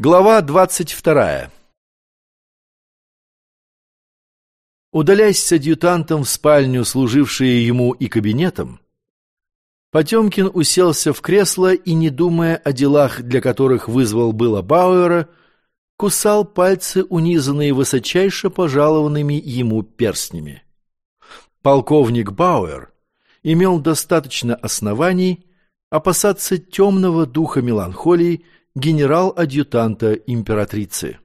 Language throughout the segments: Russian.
Глава двадцать вторая Удаляясь с адъютантом в спальню, служившие ему и кабинетом, Потемкин уселся в кресло и, не думая о делах, для которых вызвал было Бауэра, кусал пальцы, унизанные высочайше пожалованными ему перстнями. Полковник Бауэр имел достаточно оснований опасаться темного духа меланхолии генерал-адъютанта императрицы.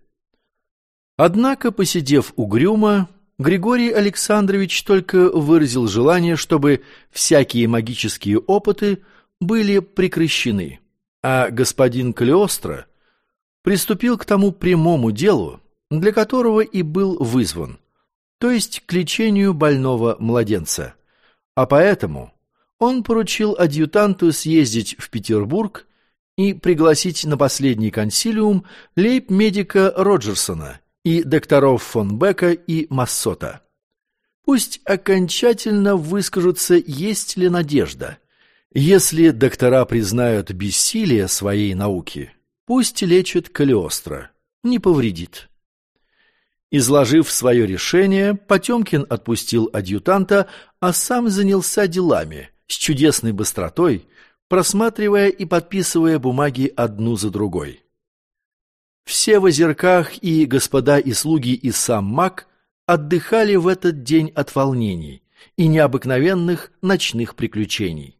Однако, посидев угрюмо, Григорий Александрович только выразил желание, чтобы всякие магические опыты были прекращены, а господин Калиостро приступил к тому прямому делу, для которого и был вызван, то есть к лечению больного младенца. А поэтому он поручил адъютанту съездить в Петербург и пригласить на последний консилиум лейб-медика Роджерсона и докторов фон Бека и Массота. Пусть окончательно выскажутся, есть ли надежда. Если доктора признают бессилие своей науки, пусть лечат Калиостро, не повредит. Изложив свое решение, Потемкин отпустил адъютанта, а сам занялся делами, с чудесной быстротой, просматривая и подписывая бумаги одну за другой. Все в озерках и господа и слуги и сам маг отдыхали в этот день от волнений и необыкновенных ночных приключений.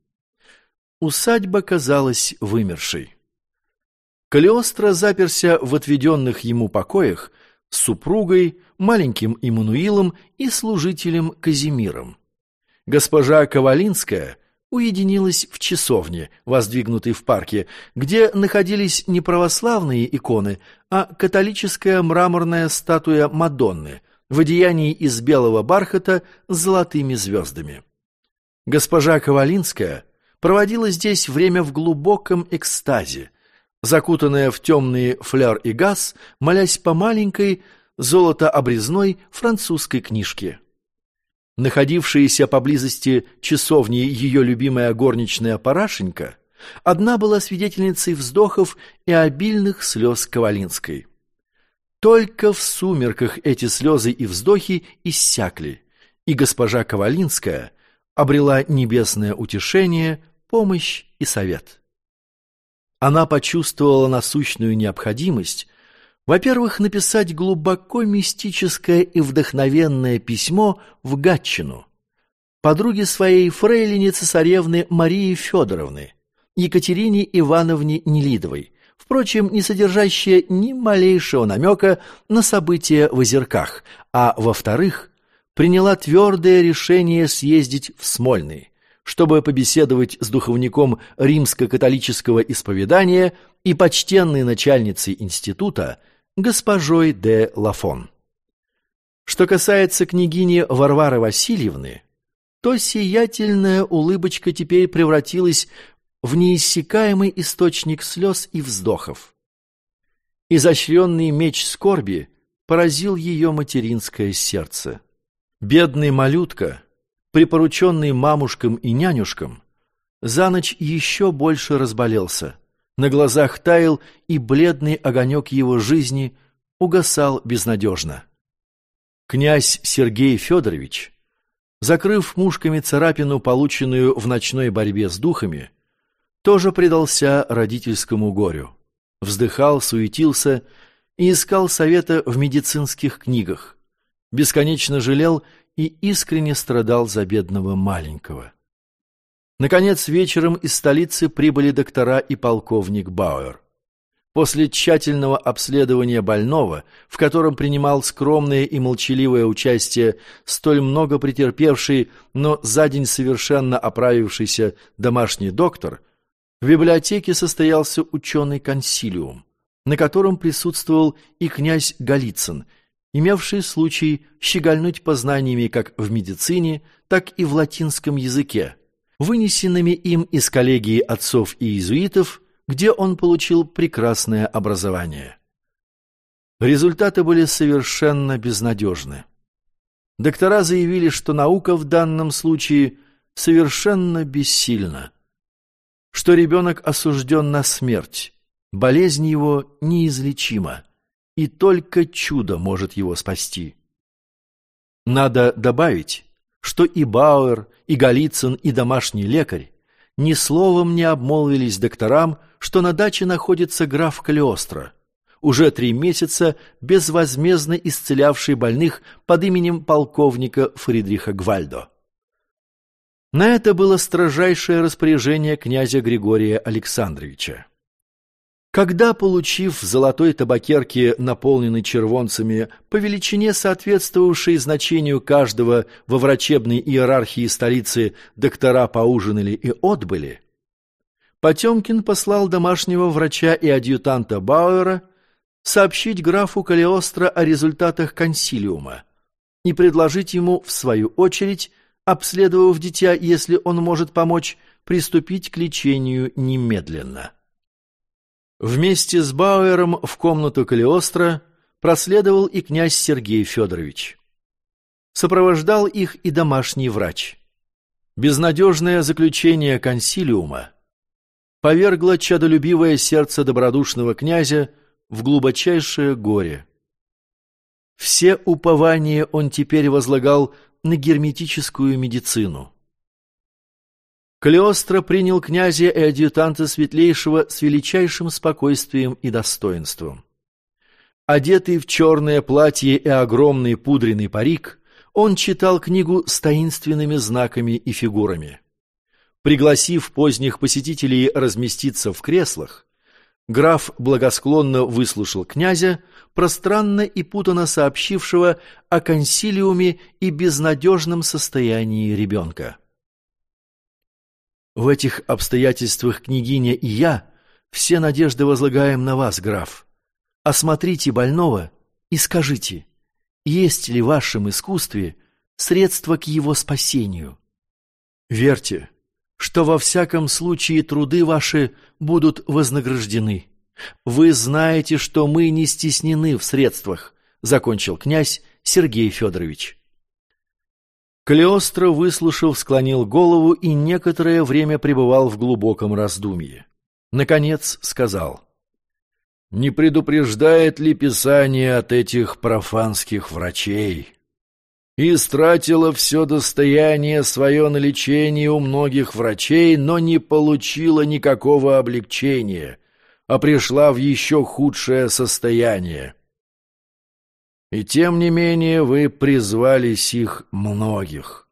Усадьба казалась вымершей. Калиостро заперся в отведенных ему покоях с супругой, маленьким Иммануилом и служителем Казимиром. Госпожа Ковалинская уединилась в часовне, воздвигнутой в парке, где находились не православные иконы, а католическая мраморная статуя Мадонны в одеянии из белого бархата с золотыми звездами. Госпожа Ковалинская проводила здесь время в глубоком экстазе, закутанная в темные фляр и газ, молясь по маленькой золотообрезной французской книжке. Находившаяся поблизости часовни ее любимая горничная Парашенька, одна была свидетельницей вздохов и обильных слез Ковалинской. Только в сумерках эти слезы и вздохи иссякли, и госпожа Ковалинская обрела небесное утешение, помощь и совет. Она почувствовала насущную необходимость во-первых, написать глубоко мистическое и вдохновенное письмо в Гатчину, подруге своей фрейлине цесаревны Марии Федоровны, Екатерине Ивановне Нелидовой, впрочем, не содержащее ни малейшего намека на события в озерках, а, во-вторых, приняла твердое решение съездить в Смольный, чтобы побеседовать с духовником римско-католического исповедания и почтенной начальницей института – госпожой де Лафон. Что касается княгини Варвары Васильевны, то сиятельная улыбочка теперь превратилась в неиссякаемый источник слез и вздохов. Изощренный меч скорби поразил ее материнское сердце. Бедный малютка, припорученный мамушкам и нянюшкам, за ночь еще больше разболелся на глазах таял, и бледный огонек его жизни угасал безнадежно. Князь Сергей Федорович, закрыв мушками царапину, полученную в ночной борьбе с духами, тоже предался родительскому горю, вздыхал, суетился и искал совета в медицинских книгах, бесконечно жалел и искренне страдал за бедного маленького. Наконец, вечером из столицы прибыли доктора и полковник Бауэр. После тщательного обследования больного, в котором принимал скромное и молчаливое участие столь много претерпевший, но за день совершенно оправившийся домашний доктор, в библиотеке состоялся ученый консилиум, на котором присутствовал и князь Голицын, имевший случай щегольнуть познаниями как в медицине, так и в латинском языке, вынесенными им из коллегии отцов и иезуитов, где он получил прекрасное образование. Результаты были совершенно безнадежны. Доктора заявили, что наука в данном случае совершенно бессильна, что ребенок осужден на смерть, Болезнь его неизлечима, и только чудо может его спасти. Надо добавить, что и Бауэр, и Голицын, и домашний лекарь ни словом не обмолвились докторам, что на даче находится граф Калиостро, уже три месяца безвозмездно исцелявший больных под именем полковника Фридриха Гвальдо. На это было строжайшее распоряжение князя Григория Александровича. Когда, получив в золотой табакерке, наполненной червонцами, по величине соответствовавшей значению каждого во врачебной иерархии столицы, доктора поужинали и отбыли, Потемкин послал домашнего врача и адъютанта Бауэра сообщить графу Калиостро о результатах консилиума и предложить ему, в свою очередь, обследовав дитя, если он может помочь, приступить к лечению немедленно. Вместе с Бауэром в комнату Калиостро проследовал и князь Сергей Федорович. Сопровождал их и домашний врач. Безнадежное заключение консилиума повергло чадолюбивое сердце добродушного князя в глубочайшее горе. Все упования он теперь возлагал на герметическую медицину. Калиостро принял князя и адъютанта Светлейшего с величайшим спокойствием и достоинством. Одетый в черное платье и огромный пудренный парик, он читал книгу с таинственными знаками и фигурами. Пригласив поздних посетителей разместиться в креслах, граф благосклонно выслушал князя, пространно и путано сообщившего о консилиуме и безнадежном состоянии ребенка. В этих обстоятельствах княгиня и я все надежды возлагаем на вас, граф. Осмотрите больного и скажите, есть ли в вашем искусстве средства к его спасению. Верьте, что во всяком случае труды ваши будут вознаграждены. Вы знаете, что мы не стеснены в средствах, закончил князь Сергей Федорович. Калиостро, выслушав, склонил голову и некоторое время пребывал в глубоком раздумье. Наконец сказал, «Не предупреждает ли Писание от этих профанских врачей? Истратила все достояние свое на лечение у многих врачей, но не получила никакого облегчения, а пришла в еще худшее состояние. И тем не менее вы призвали сих многих.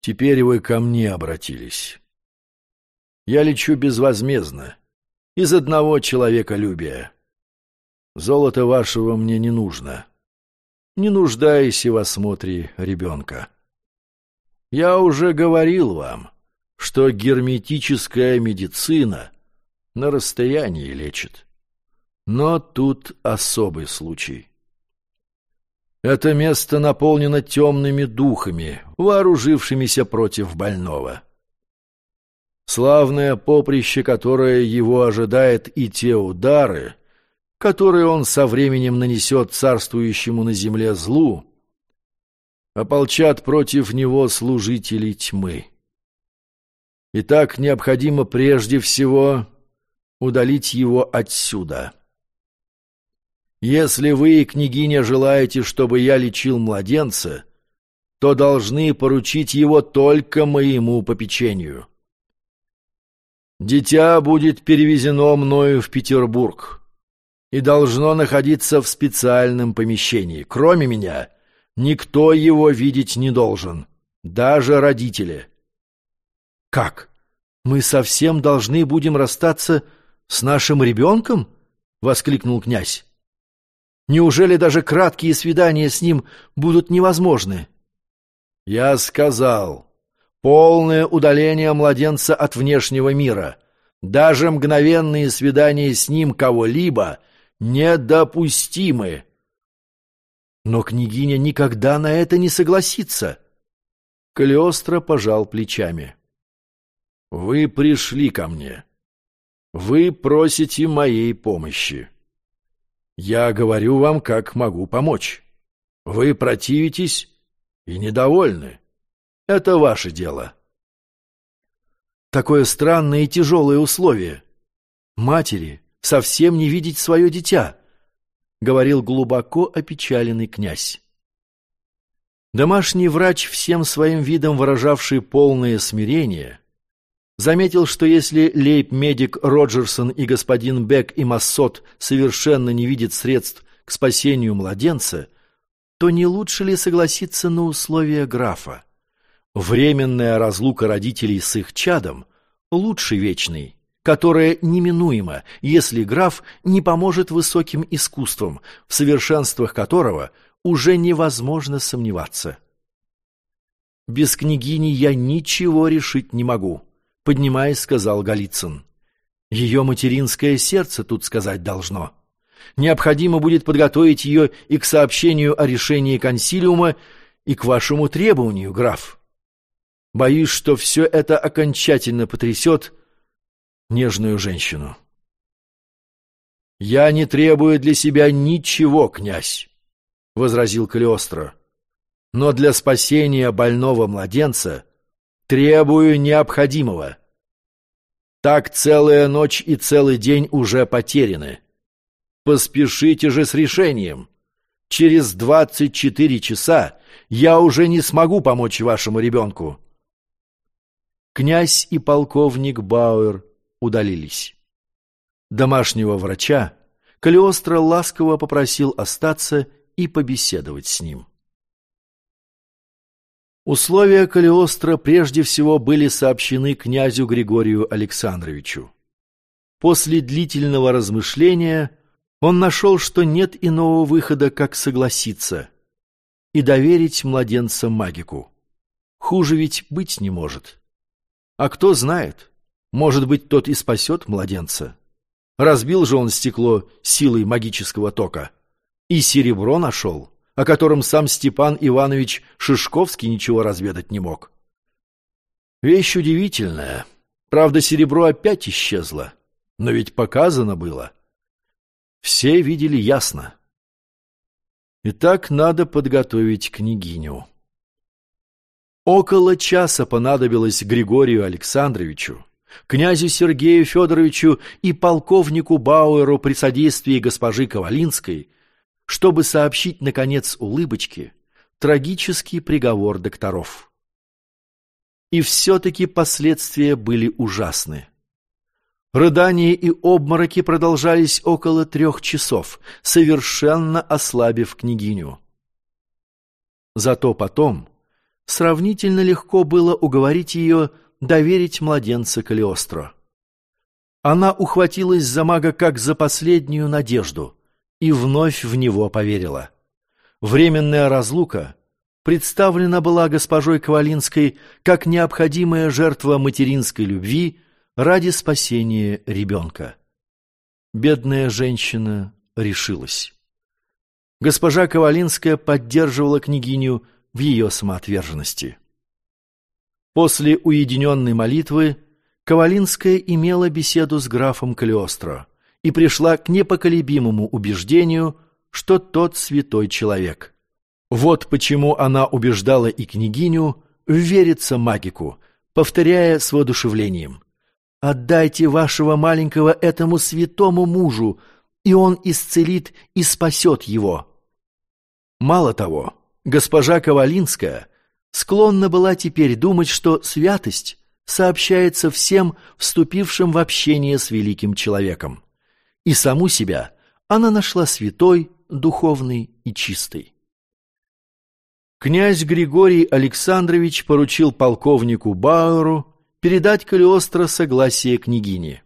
Теперь вы ко мне обратились. Я лечу безвозмездно, из одного человеколюбия. Золото вашего мне не нужно. Не нуждайся в осмотре ребенка. Я уже говорил вам, что герметическая медицина на расстоянии лечит. Но тут особый случай. Это место наполнено темными духами, вооружившимися против больного. Славное поприще, которое его ожидает, и те удары, которые он со временем нанесет царствующему на земле злу, ополчат против него служители тьмы. Итак, необходимо прежде всего удалить его отсюда. Если вы, княгиня, желаете, чтобы я лечил младенца, то должны поручить его только моему попечению. Дитя будет перевезено мною в Петербург и должно находиться в специальном помещении. Кроме меня, никто его видеть не должен, даже родители. Как? Мы совсем должны будем расстаться с нашим ребенком? — воскликнул князь. Неужели даже краткие свидания с ним будут невозможны? Я сказал, полное удаление младенца от внешнего мира. Даже мгновенные свидания с ним кого-либо недопустимы. Но княгиня никогда на это не согласится. Калиостро пожал плечами. Вы пришли ко мне. Вы просите моей помощи. Я говорю вам, как могу помочь. Вы противитесь и недовольны. Это ваше дело. Такое странное и тяжелое условие. матери совсем не видеть свое дитя, говорил глубоко опечаленный князь. Домашний врач, всем своим видом выражавший полное смирение, заметил, что если лейб-медик Роджерсон и господин Бек и Массот совершенно не видят средств к спасению младенца, то не лучше ли согласиться на условия графа? Временная разлука родителей с их чадом лучше вечной, которая неминуема, если граф не поможет высоким искусствам, в совершенствах которого уже невозможно сомневаться. «Без княгини я ничего решить не могу», — поднимаясь, сказал Голицын. «Ее материнское сердце тут сказать должно. Необходимо будет подготовить ее и к сообщению о решении консилиума, и к вашему требованию, граф. Боюсь, что все это окончательно потрясет нежную женщину. «Я не требую для себя ничего, князь», — возразил Калиостро. «Но для спасения больного младенца требую необходимого. Так целая ночь и целый день уже потеряны. Поспешите же с решением. Через двадцать четыре часа я уже не смогу помочь вашему ребенку». Князь и полковник Бауэр удалились. Домашнего врача Калиостро ласково попросил остаться и побеседовать с ним. Условия Калиостро прежде всего были сообщены князю Григорию Александровичу. После длительного размышления он нашел, что нет иного выхода, как согласиться и доверить младенца магику. Хуже ведь быть не может. А кто знает, может быть, тот и спасет младенца. Разбил же он стекло силой магического тока. И серебро нашел, о котором сам Степан Иванович Шишковский ничего разведать не мог. Вещь удивительная. Правда, серебро опять исчезло. Но ведь показано было. Все видели ясно. Итак, надо подготовить княгиню. Около часа понадобилось Григорию Александровичу, князю Сергею Федоровичу и полковнику Бауэру при содействии госпожи Ковалинской, чтобы сообщить, наконец, улыбочке трагический приговор докторов. И все-таки последствия были ужасны. Рыдания и обмороки продолжались около трех часов, совершенно ослабив княгиню. Зато потом сравнительно легко было уговорить ее доверить младенца Калиостро. Она ухватилась за мага как за последнюю надежду и вновь в него поверила. Временная разлука представлена была госпожой Ковалинской как необходимая жертва материнской любви ради спасения ребенка. Бедная женщина решилась. Госпожа Ковалинская поддерживала княгиню в ее самоотверженности. После уединенной молитвы Ковалинская имела беседу с графом Калиостро и пришла к непоколебимому убеждению, что тот святой человек. Вот почему она убеждала и княгиню вериться магику, повторяя с воодушевлением «Отдайте вашего маленького этому святому мужу, и он исцелит и спасет его». Мало того, Госпожа Ковалинская склонна была теперь думать, что святость сообщается всем, вступившим в общение с великим человеком. И саму себя она нашла святой, духовной и чистой. Князь Григорий Александрович поручил полковнику Бауэру передать Калиостро согласие княгини.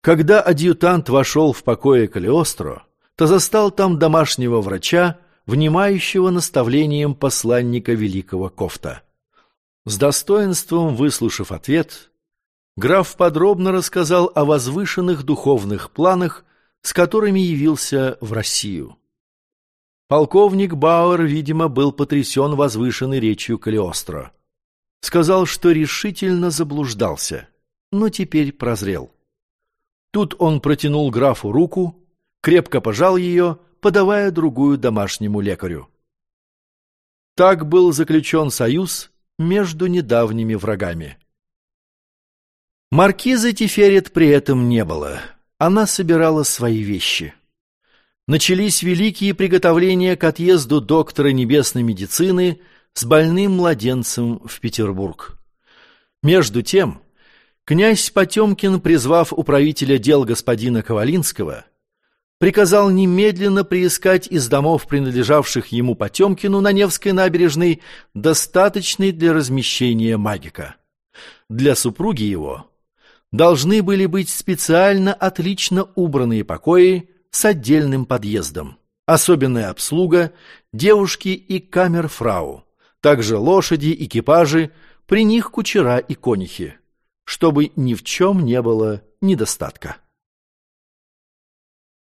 Когда адъютант вошел в покое Калиостро, то застал там домашнего врача, внимающего наставлением посланника великого Кофта. С достоинством выслушав ответ, граф подробно рассказал о возвышенных духовных планах, с которыми явился в Россию. Полковник Бауэр, видимо, был потрясен возвышенной речью Калиостро. Сказал, что решительно заблуждался, но теперь прозрел. Тут он протянул графу руку, крепко пожал ее, подавая другую домашнему лекарю. Так был заключен союз между недавними врагами. Маркиза Тиферет при этом не было. она собирала свои вещи. Начались великие приготовления к отъезду доктора небесной медицины с больным младенцем в Петербург. Между тем, князь Потемкин, призвав управителя дел господина Ковалинского, приказал немедленно приискать из домов, принадлежавших ему Потемкину на Невской набережной, достаточный для размещения магика. Для супруги его должны были быть специально отлично убранные покои с отдельным подъездом, особенная обслуга, девушки и камерфрау, также лошади, экипажи, при них кучера и конюхи, чтобы ни в чем не было недостатка.